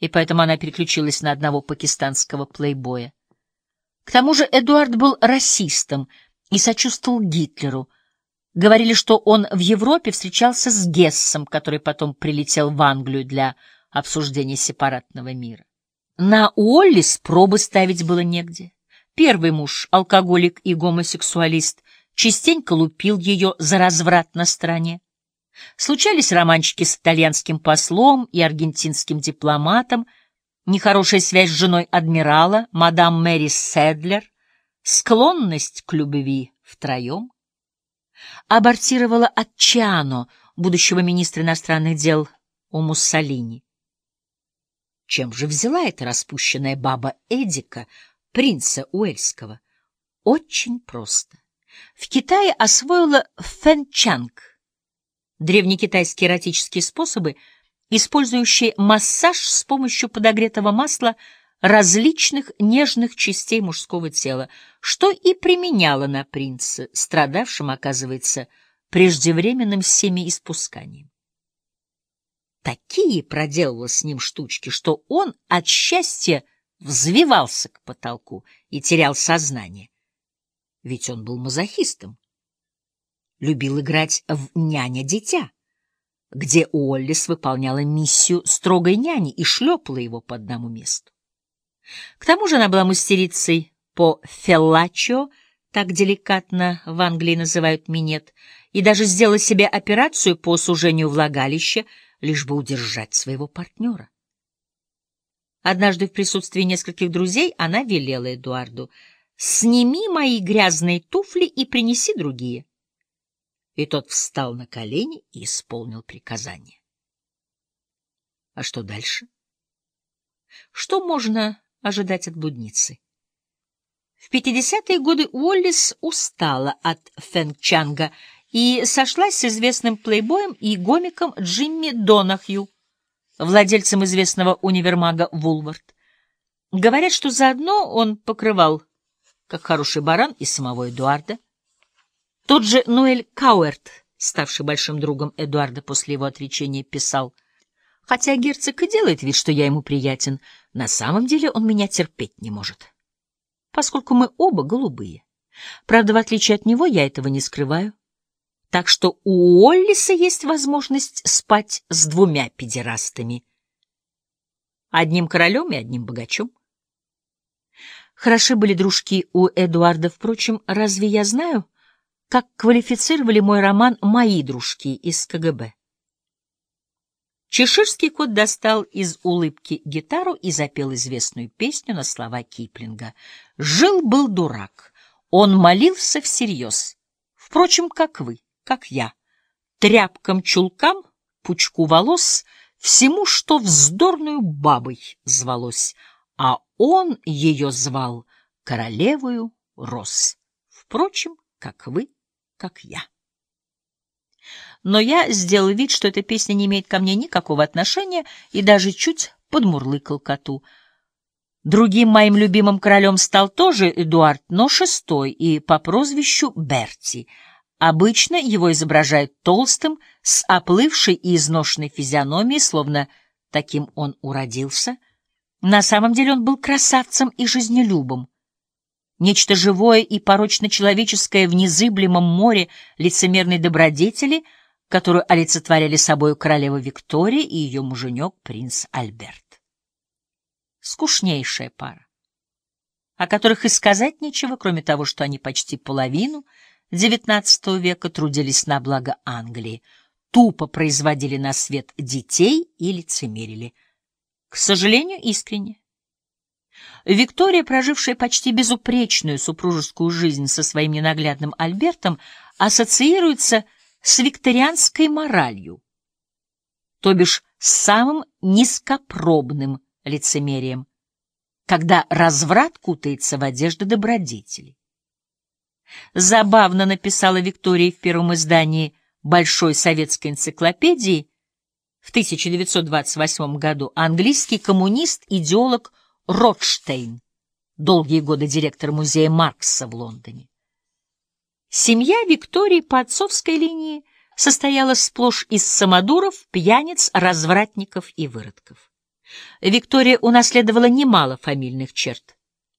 и поэтому она переключилась на одного пакистанского плейбоя. К тому же Эдуард был расистом и сочувствовал Гитлеру. Говорили, что он в Европе встречался с Гессом, который потом прилетел в Англию для обсуждения сепаратного мира. На Уоллис пробы ставить было негде. Первый муж, алкоголик и гомосексуалист, частенько лупил ее за разврат на стороне. Случались романчики с итальянским послом и аргентинским дипломатом, нехорошая связь с женой адмирала, мадам Мэри Седлер, склонность к любви втроем. Абортировала от будущего министра иностранных дел у Муссолини. Чем же взяла эта распущенная баба Эдика, принца Уэльского? Очень просто. В Китае освоила фэнчанг, древнекитайские эротические способы, использующие массаж с помощью подогретого масла различных нежных частей мужского тела, что и применяла на принца, страдавшем, оказывается, преждевременным семяиспусканием. Такие проделала с ним штучки, что он от счастья взвивался к потолку и терял сознание. Ведь он был мазохистом любил играть в «няня-дитя», где Уоллис выполняла миссию строгой няни и шлепала его по одному месту. К тому же она была мастерицей по феллачо, так деликатно в Англии называют минет, и даже сделала себе операцию по сужению влагалища, лишь бы удержать своего партнера. Однажды в присутствии нескольких друзей она велела Эдуарду «Сними мои грязные туфли и принеси другие». И тот встал на колени и исполнил приказание. А что дальше? Что можно ожидать от блудницы? В 50-е годы Уоллис устала от Фэнчанга и сошлась с известным плейбоем и гомиком Джимми Донахью, владельцем известного универмага Вулвард. Говорят, что заодно он покрывал, как хороший баран, и самого Эдуарда. Тот же Ноэль Кауэрт, ставший большим другом Эдуарда после его отречения, писал, «Хотя герцог и делает вид, что я ему приятен, на самом деле он меня терпеть не может, поскольку мы оба голубые. Правда, в отличие от него, я этого не скрываю. Так что у Оллиса есть возможность спать с двумя педерастами. Одним королем и одним богачом. Хороши были дружки у Эдуарда, впрочем, разве я знаю, как квалифицировали мой роман мои дружки из КГБ. Чеширский кот достал из улыбки гитару и запел известную песню на слова Киплинга. «Жил-был дурак, он молился всерьез, впрочем, как вы, как я, тряпкам-чулкам, пучку волос, всему, что вздорную бабой звалось, а он ее звал королевою роз, впрочем, как вы, как я. Но я сделал вид, что эта песня не имеет ко мне никакого отношения, и даже чуть подмурлыкал коту. Другим моим любимым королем стал тоже Эдуард, но шестой, и по прозвищу Берти. Обычно его изображают толстым, с оплывшей и изношенной физиономией, словно таким он уродился. На самом деле он был красавцем и жизнелюбом нечто живое и порочно-человеческое в незыблемом море лицемерной добродетели, которую олицетворяли собою королева Виктория и ее муженек принц Альберт. Скучнейшая пара, о которых и сказать нечего, кроме того, что они почти половину XIX века трудились на благо Англии, тупо производили на свет детей и лицемерили. К сожалению, искренне. Виктория, прожившая почти безупречную супружескую жизнь со своим ненаглядным Альбертом, ассоциируется с викторианской моралью, то бишь самым низкопробным лицемерием, когда разврат кутается в одежды добродетели. Забавно написала Виктория в первом издании Большой советской энциклопедии в 1928 году английский коммунист, идеолог Ротштейн, долгие годы директор музея Маркса в Лондоне. Семья Виктории по отцовской линии состояла сплошь из самодуров, пьяниц, развратников и выродков. Виктория унаследовала немало фамильных черт.